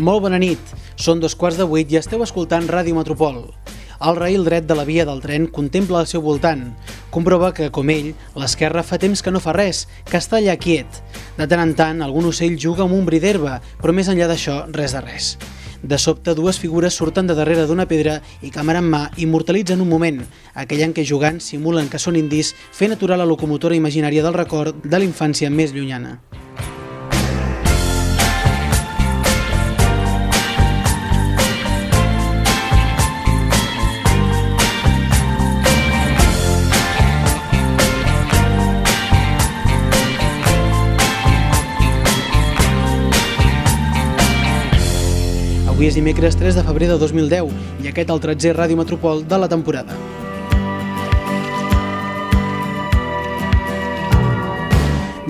Molt bona nit, són dos quarts de vuit i esteu escoltant Ràdio Metropol. El raïl dret de la via del tren contempla al seu voltant. Comprova que, com ell, l'esquerra fa temps que no fa res, que està allà quiet. De tant en tant, algun ocell juga amb un bri d'herba, però més enllà d'això, res de res. De sobte, dues figures surten de darrere d'una pedra i, càmera en mà, immortalitzen un moment, aquell en què jugant simulen que són indis, fent aturar la locomotora imaginària del record de la infància més llunyana. Avui és dimecres 3 de febrer de 2010 i aquest el 13è Ràdio Metropol de la temporada.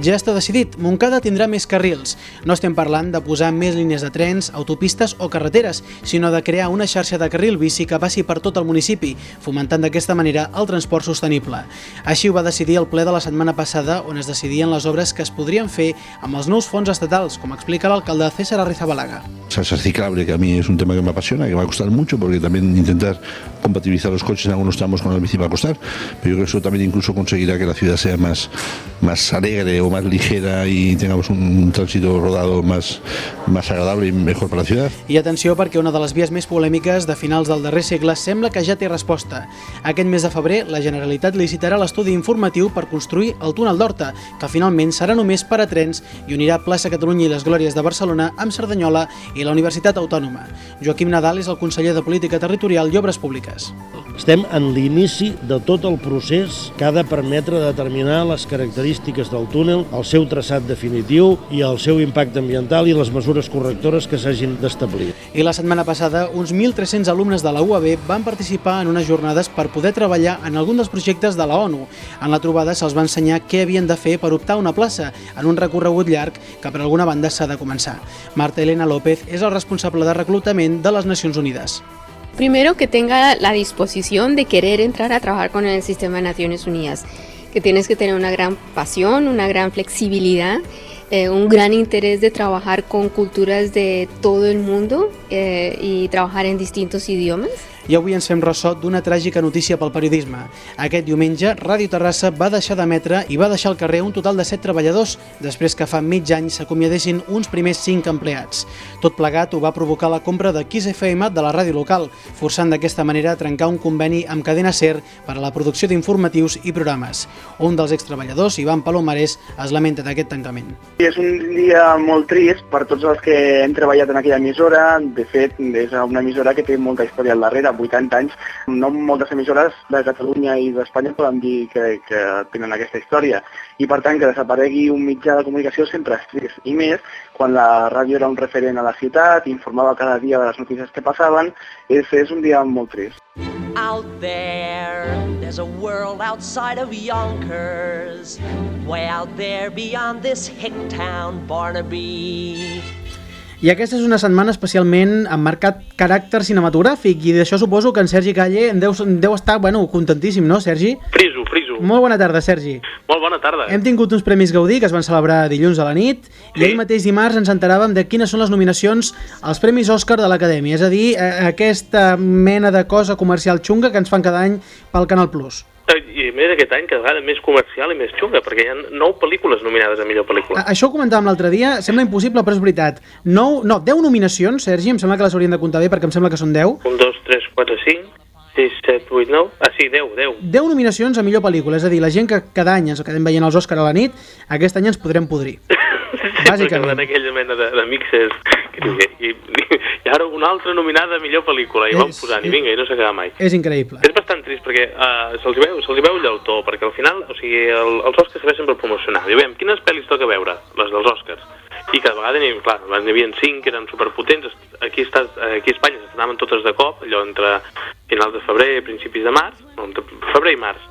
Ja està decidit, Montcada tindrà més carrils. No estem parlant de posar més línies de trens, autopistes o carreteres, sinó de crear una xarxa de carril bici que passi per tot el municipi, fomentant d'aquesta manera el transport sostenible. Així ho va decidir el ple de la setmana passada, on es decidien les obres que es podrien fer amb els nous fons estatals, com explica l'alcalde César Arrizabalaga. Salsa ciclable, que a mí es un tema que me apasiona, que va a costar mucho, porque también intentar compatibilizar los coches en algunos tramos con la bici va costar, pero yo creo que eso también incluso conseguirá que la ciudad sea más alegre o más ligera y tengamos un, tránsito rodado más, más agradable y mejor para la ciudad. I atenció perquè una de les vies més polèmiques de finals del darrer segle sembla que ja té resposta. Aquest mes de febrer, la Generalitat licitarà l'estudi informatiu per construir el túnel d'Horta, que finalment serà només per a trens i unirà plaça Catalunya i les Glòries de Barcelona amb Cerdanyola i la Universitat Autònoma. Joaquim Nadal és el conseller de Política Territorial i Obres Públiques. Estem en l'inici de tot el procés que ha de permetre determinar les característiques del túnel, el seu traçat definitiu i el seu impacte ambiental i les mesures correctores que s'hagin d'establir. I la setmana passada, uns 1.300 alumnes de la UAB van participar en unes jornades per poder treballar en algun dels projectes de la ONU. En la trobada se'ls va ensenyar què havien de fer per optar a una plaça en un recorregut llarg que per alguna banda s'ha de començar. Marta Elena López és el responsable de reclutament de les Nacions Unides. Primero, que tenga la disposición de querer entrar a trabajar con el sistema de Naciones Unidas, que tienes que tener una gran pasión, una gran flexibilidad, eh, un gran interés de trabajar con culturas de todo el mundo eh, y trabajar en distintos idiomas. I avui ens fem ressò d'una tràgica notícia pel periodisme. Aquest diumenge, Ràdio Terrassa va deixar d'emetre i va deixar al carrer un total de 7 treballadors, després que fa mig any s'acomiadessin uns primers 5 empleats. Tot plegat ho va provocar la compra de Kiss FM de la ràdio local, forçant d'aquesta manera a trencar un conveni amb Cadena Ser per a la producció d'informatius i programes. Un dels extreballadors, Ivan Palomares, es lamenta d'aquest tancament. És un dia molt trist per tots els que hem treballat en aquella emissora. De fet, és una emissora que té molta història al darrere, 80 anys. No moltes emissores de Catalunya i d'Espanya poden dir que, que tenen aquesta història. I per tant, que desaparegui un mitjà de comunicació sempre és trist. I més, quan la ràdio era un referent a la ciutat, informava cada dia de les notícies que passaven, és, és un dia molt trist. Out there, there's a world outside of Yonkers. Way out there beyond this hick town, Barnaby. I aquesta és una setmana especialment amb marcat caràcter cinematogràfic i d'això suposo que en Sergi Calle en deu, en deu estar bueno, contentíssim, no, Sergi? Friso, friso. Molt bona tarda, Sergi. Molt bona tarda. Hem tingut uns Premis Gaudí que es van celebrar dilluns a la nit sí. i ahir mateix dimarts ens enteràvem de quines són les nominacions als Premis Òscar de l'Acadèmia, és a dir, eh, aquesta mena de cosa comercial xunga que ens fan cada any pel Canal Plus. I més aquest any cada vegada més comercial i més xunga, perquè hi ha nou pel·lícules nominades a millor pel·lícula. A Això ho comentàvem l'altre dia, sembla impossible, però és veritat. Nou, no, 10 nominacions, Sergi, em sembla que les haurien de comptar bé perquè em sembla que són 10. 1, 2, 3, 4, 5, 6, 7, 8, 9... Ah, sí, 10, 10. 10 nominacions a millor pel·lícula, és a dir, la gent que cada any ens quedem veient els Òscar a la nit, aquest any ens podrem podrir. Bàsicament. Bàsicament. aquella mena de, de mixes que diu, i, i, i ara una altra nominada a millor pel·lícula, i van És- posant, i vinga, i no s'acaba mai. És increïble. És bastant trist perquè uh, se'ls veu, se veu llautó, perquè al final, o sigui, el, els Oscars serveixen per promocionar. Diu, veiem, quines pel·lis toca veure? Les dels Oscars. I cada vegada n'hi clar, n'hi havia cinc que eren superpotents, aquí, està, aquí a Espanya s'estrenaven totes de cop, allò entre finals de febrer i principis de març, no, entre febrer i març.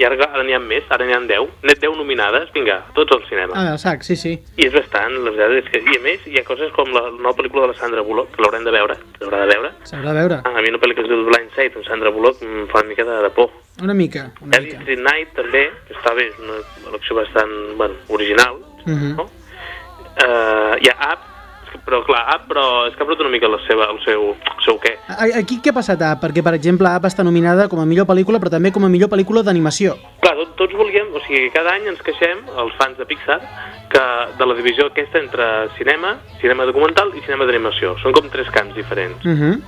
I ara, ara n'hi ha més, ara n'hi ha 10, net 10 nominades, vinga, tots al cinema. Ah, sac, sí, sí. I és bastant, la veritat és que... I a més, hi ha coses com la nova pel·lícula de la Sandra Bullock, que l'haurem de veure, l'haurà de veure. S'haurà de veure. Ah, a mi una pel·lícula que es diu Blind Side amb Sandra Bullock em fa una mica de, de por. Una mica, una Heavy mica. Street Night també, que està bé, és una elecció bastant, bueno, original, Mhm. no? Uh, hi ha Up, però clar, Up, però és que ha perdut una mica la seva, el seu, el seu què. Aquí què ha passat, Up? Perquè, per exemple, Up està nominada com a millor pel·lícula, però també com a millor pel·lícula d'animació. Clar, tot, tots volíem, o sigui, cada any ens queixem, els fans de Pixar, que de la divisió aquesta entre cinema, cinema documental i cinema d'animació. Són com tres camps diferents. Uh -huh.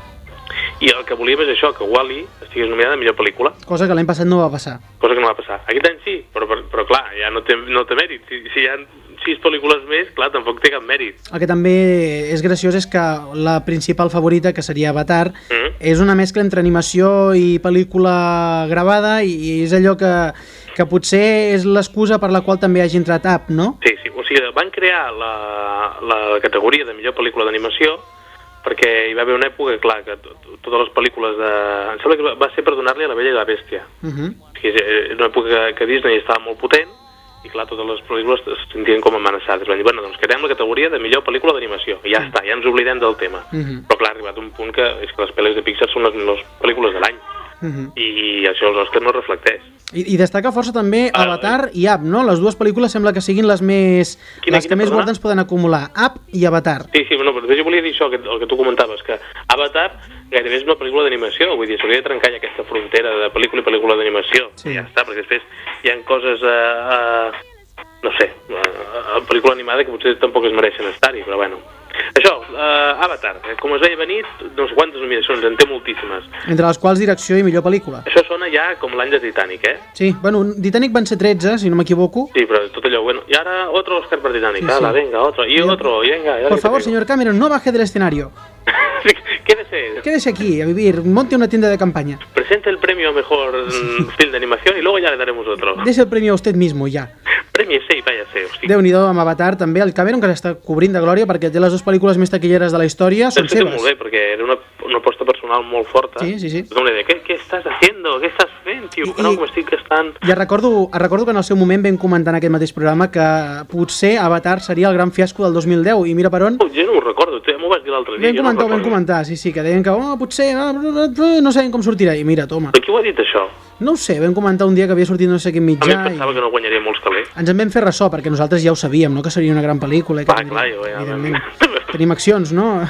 I el que volíem és això, que Wall-E estigués nominada a millor pel·lícula, Cosa que l'any passat no va passar. cosa que no va passar. Aquest any sí, però, però, però clar, ja no té, no té mèrit. Si, si ha sis pel·lícules més, clar, tampoc té cap mèrit. El que també és graciós és que la principal favorita, que seria Avatar, Mm. és una mescla entre animació i pel·lícula gravada i és allò que, que potser és l'excusa per la qual també hagi entrat Up, no? Sí, sí, o sigui, van crear la, la categoria de millor pel·lícula d'animació perquè hi va haver una època, clar, que to- to- totes les pel·lícules de... Em sembla que va- ser per donar-li a la Bella i la Bèstia. Uh -huh. O sigui, és una època que Disney estava molt potent i clar, totes les pel·lícules es sentien com amenaçades. Van dir, bueno, doncs creem la categoria de millor pel·lícula d'animació. I ja està, ja ens oblidem del tema. Uh -huh. Però clar, ha arribat un punt que és que les pel·lícules de Pixar són les millors pel·lícules de l'any. Uh -huh. I això els Oscars no reflecteix. I, I destaca força també Ah, Avatar i Up, no? Les dues pel·lícules sembla que siguin les més... Quina- les que quina, més guardons poden acumular. Up i Avatar. Sí, sí, bueno, però jo volia dir això, que, el que tu comentaves, que Avatar gairebé és una pel·lícula d'animació, vull dir, s'hauria de trencar ja aquesta frontera de pel·lícula i pel·lícula d'animació. Sí. I ja està, perquè després hi ha coses, eh, eh, no sé, eh, a pel·lícula animada que potser tampoc es mereixen estar-hi, però bueno. Això, eh, Avatar, eh, com es veia venir, no sé quantes nominacions, en té moltíssimes. Entre les quals direcció i millor pel·lícula. Això sona ja com l'any de Titanic, eh? Sí, bueno, Titanic van ser 13, si no m'equivoco. Sí, però tot allò, bueno, y ahora otro Oscar per Titanic, Sí, sí. ala, venga, otro, y otro, venga. Por favor, señor Cameron, no baje del escenario. Quédese, Quédese aquí a vivir, monte una tienda de campaña. presente el premio a mejor mm, film de animación y luego ya le daremos otro. Dese el premio a usted mismo, ja. Premiese y váyase, hosti. Déu-n'hi-do amb Avatar, també el Cameron, que s'està cobrint de glòria perquè té les dues pel·lícules més taquilleres de la història, són seves. molt bé, perquè era una, una aposta personal molt forta. Sí, sí, sí. Tothom li deia, què, què estàs haciendo? Què estàs fent, tio? I- Que no, i- que m'estic gastant... Ja recordo, recordo que en el seu moment vam comentar en aquest mateix programa que potser Avatar seria el gran fiasco del 2010 i mira per on Oh, jo no ho recordo, m'ho vas dir l'altre dia. vam comentar, ho vam comentar, sí, sí, que deien que oh, potser ah, no sabem com sortirà i mira, toma, Però qui ho ha dit, això? no ho sé, vam comentar un dia que havia sortit no sé quin A mi mitjà pensava i que no guanyaria molts calés. ens en vam fer ressò perquè nosaltres ja ho sabíem, no? que seria una gran pel·lícula i que tindria- clar, jo ja- tenim accions, no?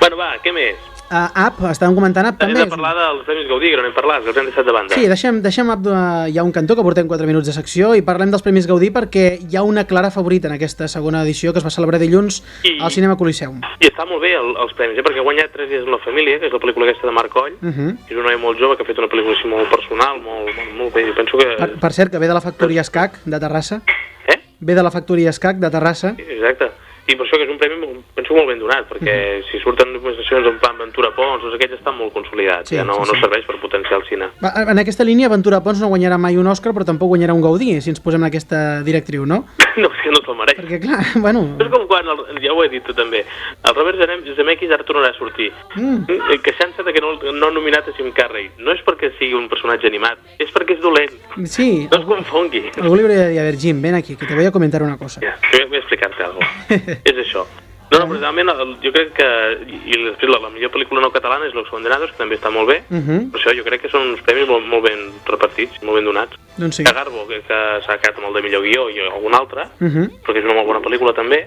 Bueno, va, què més? Uh, App, estàvem comentant App Hem també. de parlar dels Premis Gaudí, que no n'hem parlat, que els hem deixat de banda. Sí, deixem, deixem App de, ja un cantó, que portem 4 minuts de secció, i parlem dels Premis Gaudí perquè hi ha una clara favorita en aquesta segona edició que es va celebrar dilluns I- al Cinema Coliseum. I està molt bé el, els premis, eh? perquè ha guanyat Tres dies amb la família, que és la pel·lícula aquesta de Marc Coll, Uh -huh. que és un noi molt jove que ha fet una pel·lícula així molt personal, molt, molt, molt bé. Jo penso que... per, per cert, que ve de la factoria Escac de Terrassa. Eh? Ve de la factoria Escac de Terrassa. Exacte. I per això que és un premi, penso, molt ben donat, perquè si surten nominacions en plan Ventura Pons, tots aquests estan molt consolidats, Sí, ja no, sí, no sí. serveix per potenciar el cine. Va, En aquesta línia, Ventura Pons no guanyarà mai un Òscar, però tampoc guanyarà un Gaudí, si ens posem en aquesta directriu, no? no, que no se'l mereix. Perquè, clar, bueno... És com quan, el, ja ho he dit tu també, el Robert Zemeckis ara tornarà a sortir, Mm. eh, queixant-se de que no, no ha nominat a Jim Carrey. No és perquè sigui un personatge animat, és perquè és dolent. Sí, No es confongui. algú li hauria de dir, a ver, Jim, ven aquí, que te voy a comentar una cosa. Ja, a explicarte algo. és això. No, no, però realment el, jo crec que, i, després la, la millor pel·lícula no catalana és Los Condenados, que també està molt bé, Uh -huh. per això jo crec que són uns premis molt, molt ben repartits, molt ben donats. Doncs sí. Que Garbo, que, que s'ha quedat amb el de millor guió i algun altre, Uh -huh. perquè és una molt bona pel·lícula també,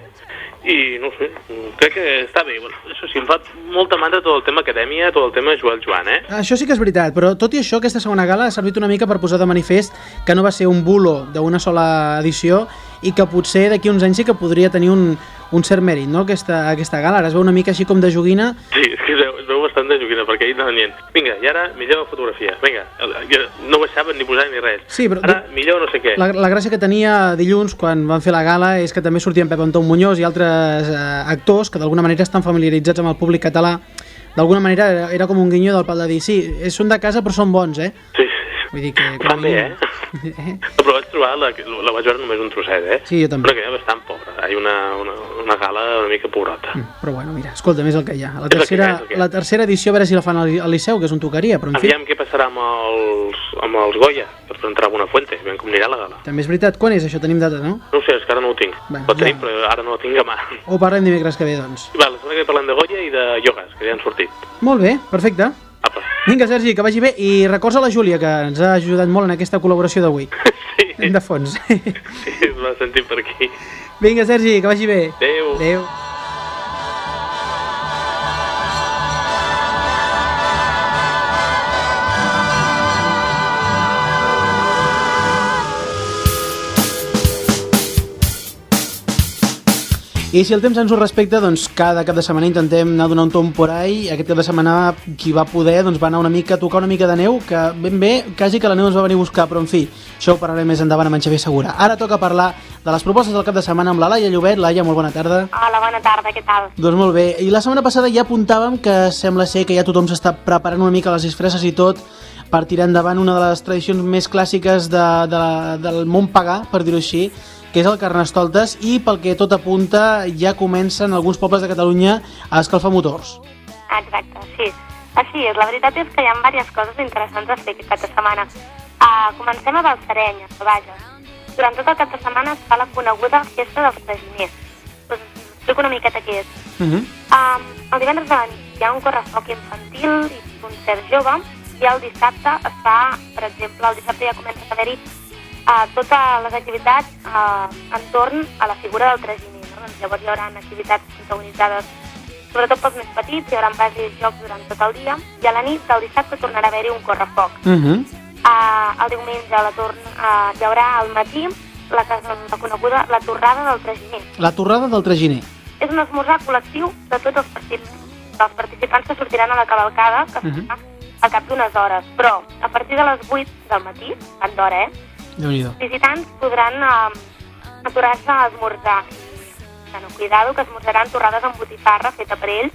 i no sé, crec que està bé. Bueno, això sí, em fa molta mandra tot el tema acadèmia, tot el tema Joel Joan, eh? Això sí que és veritat, però tot i això, aquesta segona gala ha servit una mica per posar de manifest que no va ser un bulo d'una sola edició i que potser d'aquí uns anys sí que podria tenir un, un cert mèrit, no?, aquesta, aquesta gala. Ara es veu una mica així com de joguina. Sí, és que es veu, es veu bastant de joguina, perquè ahir anaven dient, vinga, i ara millor fotografia, vinga, no baixaven ni posar ni res. Sí, però- Ara millor no sé què. La, la gràcia que tenia dilluns quan van fer la gala és que també sortien Pep Antón Muñoz i altres eh, actors que d'alguna manera estan familiaritzats amb el públic català. D'alguna manera era, era com un guinyo del pal de dir, sí, són de casa però són bons, eh? Sí. Vull dir que... que Fan bé, eh? eh? No, però vaig trobar, la, la vaig veure només un trosset, eh? Sí, jo també. Però que era bastant pobra. Hi ha una, una, una gala una mica pobrota. Però bueno, mira, escolta, és el que hi ha. La És tercera, ha. la tercera edició, a veure si la fan al, Liceu, que és on tocaria, però en fi, Aviam què passarà amb els, amb els Goya, per presentar a Buenafuente, aviam com anirà la gala. també és veritat. Quan és això? Tenim data, no? No ho sé, és que ara no ho tinc. Ho tenim, ja. però ara no ho tinc a mà. O parlem dimecres que ve, doncs. Va, la setmana que parlem de Goya i de iogues, que ja han sortit. Molt bé, perfecte. Vinga, Sergi, que vagi bé. I records a la Júlia, que ens ha ajudat molt en aquesta col·laboració d'avui. Sí, de fons. sí, es va sentir per aquí. Vinga, Sergi, que vagi bé. Adéu. Adéu. I si el temps ens ho respecta, doncs cada cap de setmana intentem anar a donar un tom por ahí. Aquest cap de setmana qui va poder doncs, va anar una mica a tocar una mica de neu, que ben bé, quasi que la neu ens va venir a buscar, però en fi, això ho parlarem més endavant amb en Xavier Segura. Ara toca parlar de les propostes del cap de setmana amb la Laia Llobet. Laia, molt bona tarda. Hola, bona tarda, què tal? Doncs molt bé. I la setmana passada ja apuntàvem que sembla ser que ja tothom s'està preparant una mica les disfresses i tot per tirar endavant una de les tradicions més clàssiques de, de, del món pagà, per dir-ho així, que és el Carnestoltes, i pel que tot apunta ja comencen alguns pobles de Catalunya a escalfar motors. Exacte, sí. Així és, la veritat és que hi ha diverses coses interessants a fer aquest cap de setmana. Uh, comencem a Balsareny, a Bages. Durant tot el cap de setmana es fa la coneguda Festa dels Traginers. Us explico una miqueta què és. Uh -huh. Um, el divendres de la nit hi ha un correfoc infantil i concert jove i el dissabte es fa, per exemple, el dissabte ja comença a haver-hi uh, totes les activitats uh, entorn a la figura del traginer. No? Doncs llavors hi haurà activitats protagonitzades sobretot pels més petits, hi haurà bases jocs durant tot el dia i a la nit del dissabte tornarà a haver-hi un correfoc. Uh -huh. Uh, el diumenge a la torn, uh, hi haurà al matí la, la coneguda la torrada del traginer. La torrada del traginer. És un esmorzar col·lectiu de tots els, partits, dels participants que sortiran a la cavalcada, que Mhm. uh -huh. al cap d'unes hores. Però a partir de les 8 del matí, tant d'hora, eh, els visitants podran uh, aturar-se a esmorzar. Bueno, cuidado, que esmorzaran torrades amb botifarra feta per ells,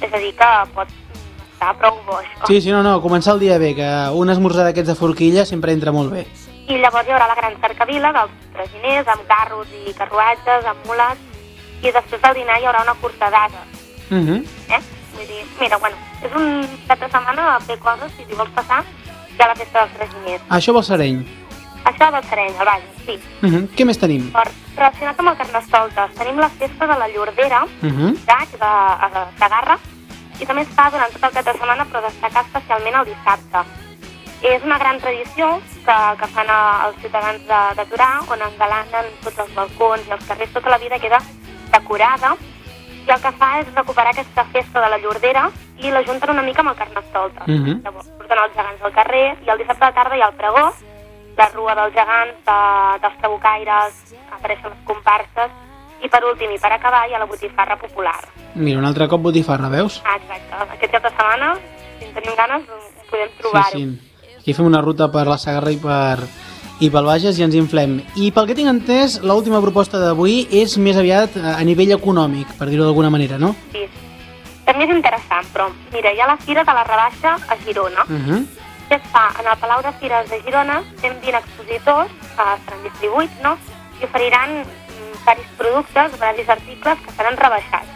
és a dir, que pot estar prou bo, això. Sí, sí, no, no, començar el dia bé, que un esmorzar d'aquests de forquilla sempre entra molt bé. I llavors hi haurà la gran cercavila dels traginers, amb carros i carruatges, amb mules, i després del dinar hi haurà una cursa d'ases, Uh -huh. eh? Vull dir, mira, bueno, és un cap de setmana de fer coses, si t'hi vols passar, hi ha la festa dels traginers. Això vol sereny. Això del Sereny, al Bages, sí. Uh -huh. Què més tenim? Per, relacionat amb el Carnestoltes, tenim la festa de la Llordera, Uh -huh. Gaig, de, a Sagarra, i també es fa durant tot el cap de setmana, però destacar especialment el dissabte. És una gran tradició que, que fan a, els ciutadans de, de Torà, on engalanen tots els balcons i els carrers, tota la vida queda decorada, i el que fa és recuperar aquesta festa de la Llordera i la junten una mica amb el Carnestoltes. Mhm. Llavors, porten els gegants al carrer, i el dissabte la tarda hi ha el pregó, la rua dels gegants, de, dels trabucaires, apareixen les comparses, i per últim i per acabar hi ha la botifarra popular. Mira, un altre cop botifarra, veus? Ah, exacte. Aquest cap de setmana, si en tenim ganes, podem trobar-ho. Sí, sí. Aquí fem una ruta per la Sagarra i per, i pel Bages i ens inflem. I pel que tinc entès, l'última proposta d'avui és més aviat a a nivell econòmic, per dir-ho d'alguna manera, no? Sí. També és interessant, però mira, hi ha la Fira de la Rebaixa a Girona. Uh -huh. Es fa? En el Palau de Fires de Girona 120 expositors eh, seran distribuïts, no? I oferiran mm, varis productes, varis articles que seran rebaixats,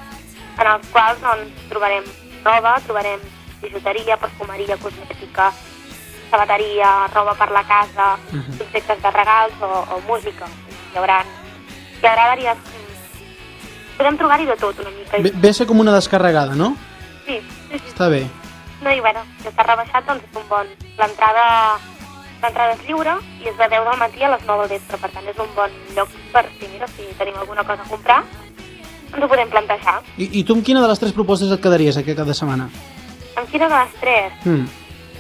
en els quals doncs, trobarem roba, trobarem bijuteria, perfumeria, cosmètica, sabateria, roba per la casa, Mhm. objectes de regals o, o música. Hi haurà, hi haurà diverses... Podem trobar-hi de tot una mica. Ve, ve a ser com una descarregada, no? Sí, sí, sí. Està bé. No, i bueno, si està rebaixat, doncs és un bon... L'entrada l'entrada és lliure i és de 10 del matí a les 9 del vespre, per tant és un bon lloc per si, mira, si tenim alguna cosa a comprar, ens ho podem plantejar. I, I tu amb quina de les tres propostes et quedaries aquest cap de setmana? Amb quina de les tres? Mm.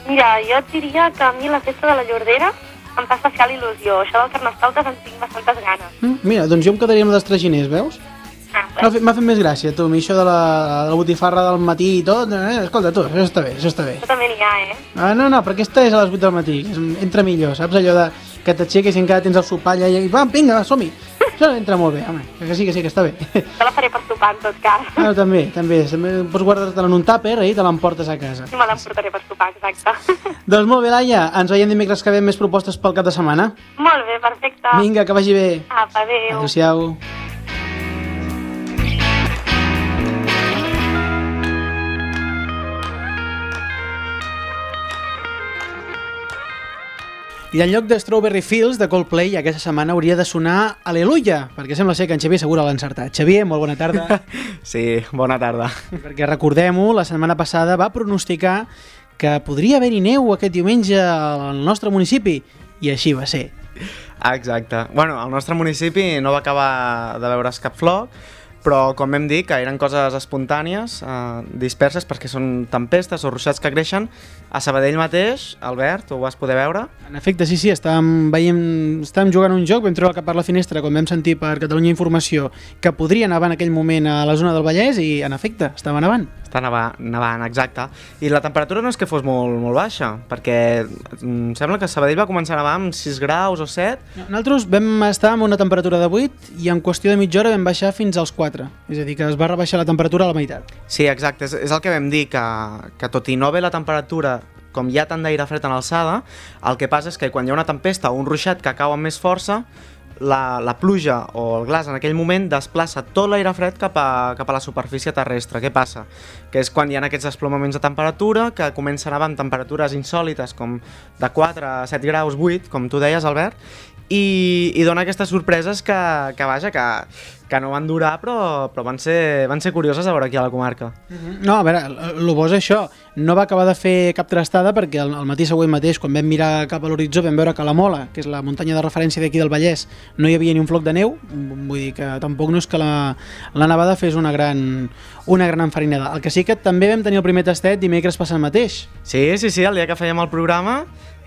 Mira, jo et diria que a mi la festa de la Llordera em fa especial il·lusió. Això del Carnestoltes en tinc bastantes ganes. Mm, mira, doncs jo em quedaria amb les traginers, veus? M'ha fet, més gràcia, tu, mi això de la, de la botifarra del matí i tot, eh? escolta, tu, això està bé, això està bé. això també n'hi ha, eh? Ah, no, no, però aquesta és a les 8 del matí, entra millor, saps allò de que t'aixeques i encara tens el sopar allà i vam, vinga, som-hi. Això entra molt bé, home, que sí, que sí, que està bé. Jo la faré per sopar, en tot cas. Ah, també, també, també pots guardar-te-la en un tàper eh, i te l'emportes a casa. Me l'emportaré per sopar, exacte. Doncs molt bé, Laia, ens veiem dimecres que ve més propostes pel cap de setmana. Molt bé, perfecte. Vinga, que vagi bé. Apa, adéu. Adéu-siau. I en lloc de Strawberry Fields de Coldplay aquesta setmana hauria de sonar Aleluia, perquè sembla ser que en Xavier segura l'ha encertat. Xavier, molt bona tarda. Sí, bona tarda. perquè recordem-ho, la setmana passada va pronosticar que podria haver-hi neu aquest diumenge al nostre municipi, i així va ser. Exacte. Bueno, al nostre municipi no va acabar de veure's cap floc, però com vam dir, que eren coses espontànies, eh, disperses, perquè són tempestes o ruixats que creixen. A Sabadell mateix, Albert, ho vas poder veure? En efecte, sí, sí, estàvem, veiem, estàvem jugant un joc, vam treure el cap per la finestra, com vam sentir per Catalunya Informació, que podria nevar en aquell moment a la zona del Vallès i, en efecte, estava nevant. Està nevant, nevant, exacte. I la temperatura no és que fos molt, molt baixa, perquè em sembla que Sabadell va començar a nevar amb 6 graus o 7. Nosaltres vam estar amb una temperatura de 8 i en qüestió de mitja hora vam baixar fins als 4. És a dir, que es va rebaixar la temperatura a la meitat. Sí, exacte, és, és el que vam dir, que, que tot i no ve la temperatura com hi ha tant d'aire fred en alçada, el que passa és que quan hi ha una tempesta o un ruixat que cau amb més força, la, la pluja o el glaç en aquell moment desplaça tot l'aire fred cap a, cap a la superfície terrestre. Què passa? Que és quan hi ha aquests desplomaments de temperatura que comencen a amb temperatures insòlites com de 4 a 7 graus 8, com tu deies, Albert, i, i dona aquestes sorpreses que, que vaja, que, que no van durar però, però van, ser, van ser curioses a veure aquí a la comarca. No, a veure, el bo és això. No va acabar de fer cap trastada perquè el, el matí següent mateix, quan vam mirar cap a l'horitzó, vam veure que la Mola, que és la muntanya de referència d'aquí del Vallès, no hi havia ni un floc de neu. Vull dir que tampoc no és que la, la nevada fes una gran, una gran enfarinada. El que sí que també vam tenir el primer tastet dimecres passat mateix. Sí, sí, sí, el dia que fèiem el programa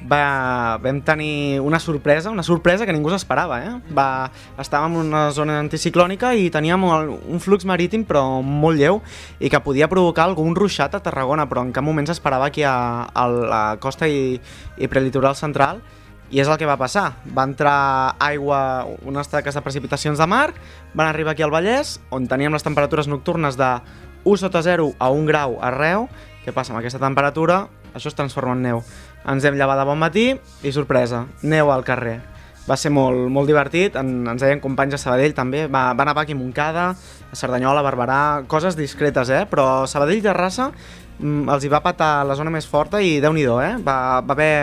va, vam tenir una sorpresa, una sorpresa que ningú s'esperava. Eh? Va, estàvem en una zona anticiclònica i teníem un flux marítim però molt lleu i que podia provocar algun ruixat a Tarragona, però en cap moment s'esperava aquí a, a la costa i, i prelitoral central i és el que va passar. Va entrar aigua, unes taques de precipitacions de mar, van arribar aquí al Vallès, on teníem les temperatures nocturnes de 1 sota 0 a 1 grau arreu. Què passa? Amb aquesta temperatura això es transforma en neu. Ens hem llevat de bon matí i sorpresa, neu al carrer. Va ser molt, molt divertit, en, ens deien companys de Sabadell també, va, va aquí a Montcada, a Cerdanyola, a Barberà, coses discretes, eh? però Sabadell de raça mm, els hi va patar la zona més forta i déu nhi eh? va, va haver...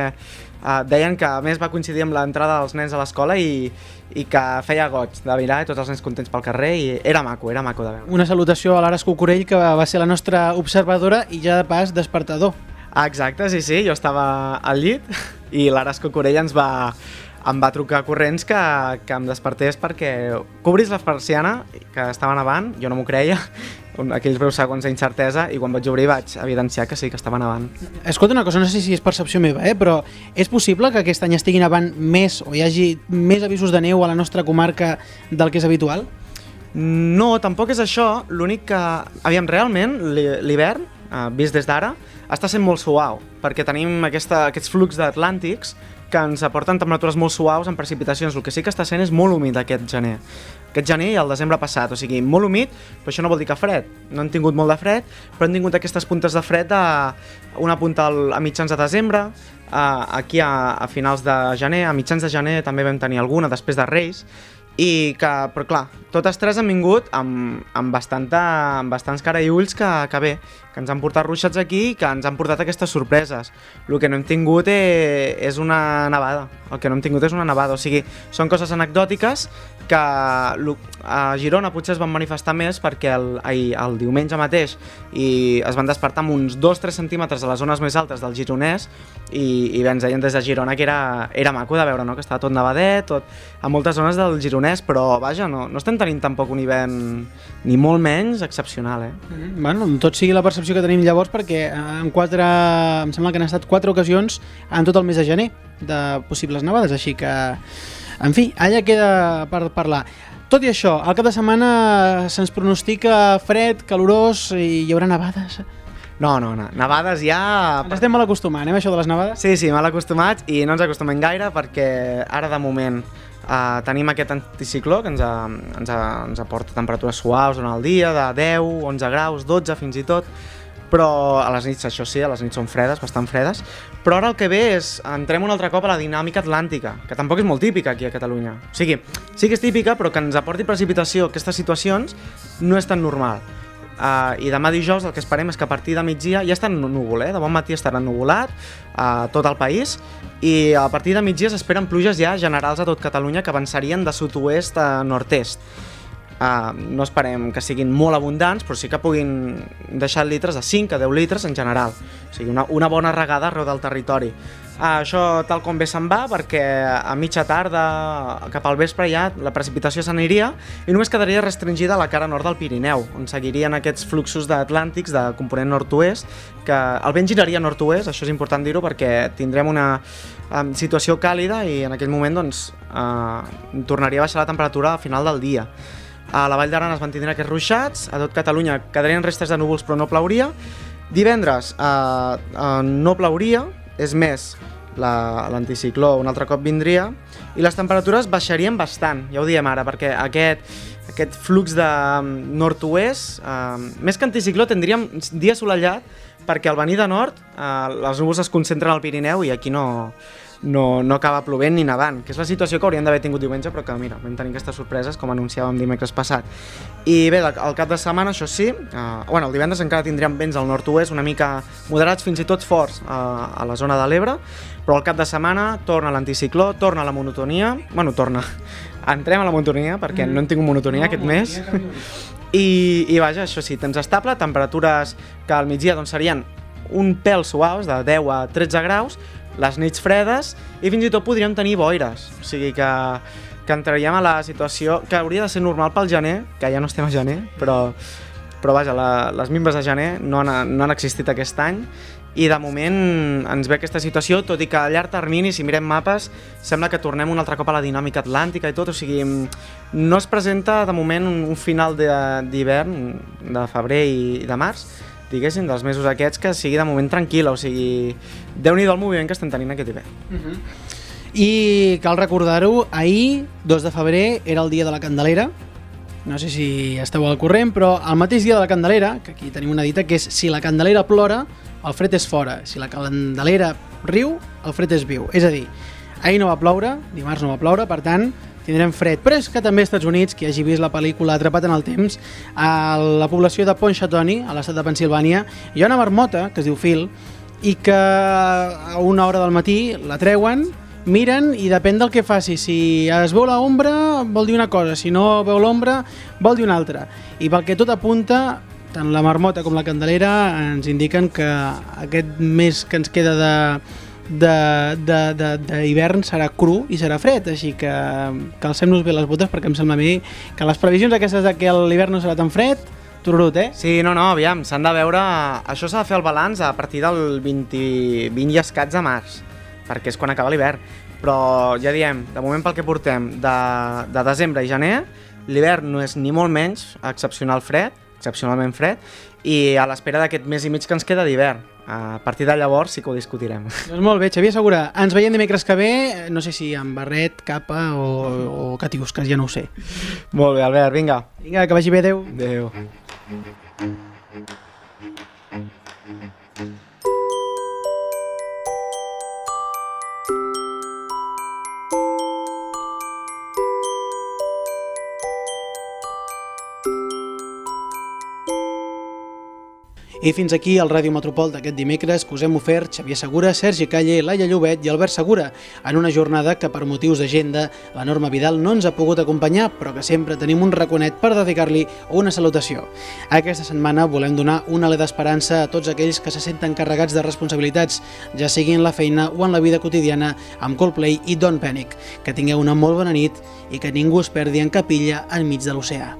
Uh, deien que a més va coincidir amb l'entrada dels nens a l'escola i, i que feia goig de mirar tots els nens contents pel carrer i era maco, era maco de veure. Una salutació a l'Ares Cucurell, que va ser la nostra observadora i ja de pas despertador. Ah, exacte, sí, sí, jo estava al llit i l'Aras Cocorell ens va, em va trucar corrents que, que em despertés perquè cobris la persiana, que estava nevant, jo no m'ho creia, aquells breus segons d'incertesa i quan vaig obrir vaig evidenciar que sí, que estava nevant. Escolta una cosa, no sé si és percepció meva, eh? però és possible que aquest any estigui nevant més o hi hagi més avisos de neu a la nostra comarca del que és habitual? No, tampoc és això, l'únic que... Aviam, realment, l'hivern, eh, vist des d'ara, està sent molt suau, perquè tenim aquesta, aquests flux d'Atlàntics que ens aporten temperatures molt suaus en precipitacions. El que sí que està sent és molt humit aquest gener. Aquest gener i el desembre passat, o sigui, molt humit, però això no vol dir que fred. No han tingut molt de fred, però han tingut aquestes puntes de fred a una punta a mitjans de desembre, a, aquí a, a finals de gener, a mitjans de gener també vam tenir alguna després de Reis, i que, però clar, totes tres han vingut amb, amb, bastanta, amb bastants cara i ulls que, que bé, que ens han portat ruixats aquí i que ens han portat aquestes sorpreses. El que no hem tingut és, és una nevada, el que no hem tingut és una nevada, o sigui, són coses anecdòtiques que a Girona potser es van manifestar més perquè el, el, el diumenge mateix i es van despertar amb uns 2-3 centímetres a les zones més altes del Gironès i, i bé, ens deien des de Girona que era, era maco de veure, no? que estava tot nevadet, tot, a moltes zones del Gironès, però vaja, no, no estem tenint tampoc un hivern ni molt menys excepcional. Eh? Bueno, tot sigui la percepció que tenim llavors perquè en quatre, em sembla que han estat quatre ocasions en tot el mes de gener de possibles nevades, així que en fi, allà queda per parlar. Tot i això, al cap de setmana se'ns pronostica fred, calorós i hi haurà nevades. No, no, no. Nevades ja... Ens estem mal acostumant, eh, això de les nevades? Sí, sí, mal acostumats i no ens acostumem gaire perquè ara de moment uh, tenim aquest anticicló que ens, a, ens, a, ens aporta temperatures suaus durant el dia, de 10, 11 graus, 12 fins i tot, però a les nits, això sí, a les nits són fredes, bastant fredes, però ara el que ve és, entrem un altre cop a la dinàmica atlàntica, que tampoc és molt típica aquí a Catalunya. O sigui, sí que és típica, però que ens aporti precipitació aquestes situacions no és tan normal. Uh, I demà dijous el que esperem és que a partir de migdia ja està núvol, eh? de bon matí estarà nuvolat a uh, tot el país i a partir de migdia s'esperen pluges ja generals a tot Catalunya que avançarien de sud-oest a nord-est. Uh, no esperem que siguin molt abundants, però sí que puguin deixar litres de 5 a 10 litres en general. O sigui, una, una bona regada arreu del territori. Uh, això tal com bé se'n va perquè a mitja tarda, cap al vespre ja la precipitació s'aniria i només quedaria restringida a la cara nord del Pirineu, on seguirien aquests fluxos d'Atlàntics de component nord-oest, que el vent giraria nord-oest, això és important dir-ho perquè tindrem una um, situació càlida i en aquell moment doncs, uh, tornaria a baixar la temperatura al final del dia. A la Vall d'Aran es mantindrien aquests ruixats, a tot Catalunya quedarien restes de núvols però no plauria. Divendres eh, uh, no plauria, és més, l'anticicló la, un altre cop vindria i les temperatures baixarien bastant, ja ho diem ara, perquè aquest, aquest flux de mm, nord-oest, eh, més que anticicló, tindríem dia assolellat perquè al venir de nord eh, les núvols es concentren al Pirineu i aquí no, no, no acaba plovent ni nevant, que és la situació que hauríem d'haver tingut diumenge, però que mira, vam tenir aquestes sorpreses, com anunciàvem dimecres passat. I bé, al cap de setmana, això sí, eh, bueno, el divendres encara tindríem vents al nord-oest, una mica moderats, fins i tot forts eh, a la zona de l'Ebre, però al cap de setmana torna l'anticicló, torna la monotonia, bueno, torna, entrem a la monotonia, perquè mm. no hem tingut monotonia no, aquest mes, i, i vaja, això sí, temps estable, temperatures que al migdia doncs, serien un pèl suaus, de 10 a 13 graus, les nits fredes i fins i tot podríem tenir boires. O sigui que, que entraríem a la situació que hauria de ser normal pel gener, que ja no estem a gener, però, però vaja, la, les mimbes de gener no han, no han existit aquest any i de moment ens ve aquesta situació, tot i que a llarg termini, si mirem mapes, sembla que tornem un altre cop a la dinàmica atlàntica i tot, o sigui, no es presenta de moment un, final d'hivern, de, de febrer i de març, diguéssim, dels mesos aquests, que sigui de moment tranquil·la, o sigui, déu nhi el moviment que estem tenint aquest hivern. Uh mhm. -huh. I cal recordar-ho, ahir, 2 de febrer, era el dia de la Candelera, no sé si esteu al corrent, però el mateix dia de la Candelera, que aquí tenim una dita, que és si la Candelera plora, el fred és fora, si la Candelera riu, el fred és viu. És a dir, ahir no va ploure, dimarts no va ploure, per tant, tindrem fred. Però és que també als Estats Units, qui hagi vist la pel·lícula Atrapat en el temps, a la població de Pontchatoni, a l'estat de Pensilvània, hi ha una marmota, que es diu Phil, i que a una hora del matí la treuen, miren i depèn del que faci. Si es veu l'ombra vol dir una cosa, si no veu l'ombra vol dir una altra. I pel que tot apunta, tant la marmota com la candelera ens indiquen que aquest mes que ens queda de, d'hivern serà cru i serà fred, així que calcem-nos bé les botes perquè em sembla a mi que les previsions aquestes de que l'hivern no serà tan fred tururut, eh? Sí, no, no, aviam, s'han de veure... Això s'ha de fer el balanç a partir del 20, 20 i escats de març, perquè és quan acaba l'hivern. Però ja diem, de moment pel que portem de, de desembre i gener, l'hivern no és ni molt menys excepcional fred, excepcionalment fred, i a l'espera d'aquest mes i mig que ens queda d'hivern. A partir de llavors sí que ho discutirem. Doncs molt bé, Xavier Segura. Ens veiem dimecres que ve, no sé si amb barret, capa o, o catiusques, ja no ho sé. Molt bé, Albert, vinga. Vinga, que vagi bé, adeu. Adeu. I fins aquí el Ràdio Metropol d'aquest dimecres que us hem ofert Xavier Segura, Sergi Calle, Laia Llobet i Albert Segura en una jornada que per motius d'agenda la Norma Vidal no ens ha pogut acompanyar però que sempre tenim un raconet per dedicar-li una salutació. Aquesta setmana volem donar una alè d'esperança a tots aquells que se senten carregats de responsabilitats, ja sigui en la feina o en la vida quotidiana amb Coldplay i Don't Panic. Que tingueu una molt bona nit i que ningú es perdi en capilla enmig de l'oceà.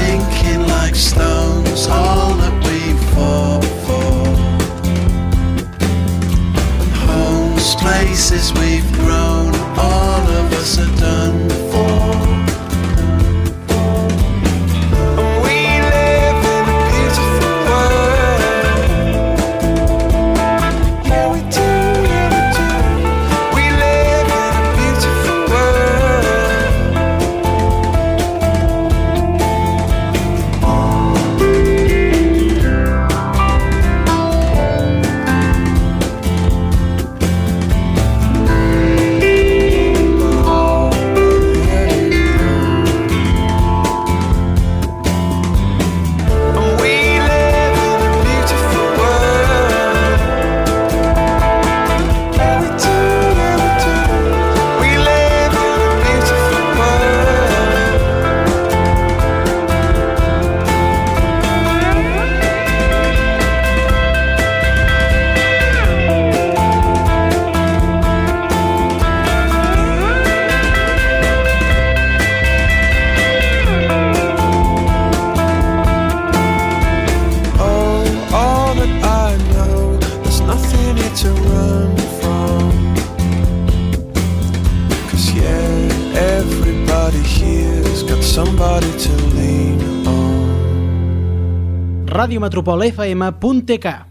sinking like stones, all that we fought for. Homes, places we've grown, all of us are done radiometropolfm.tk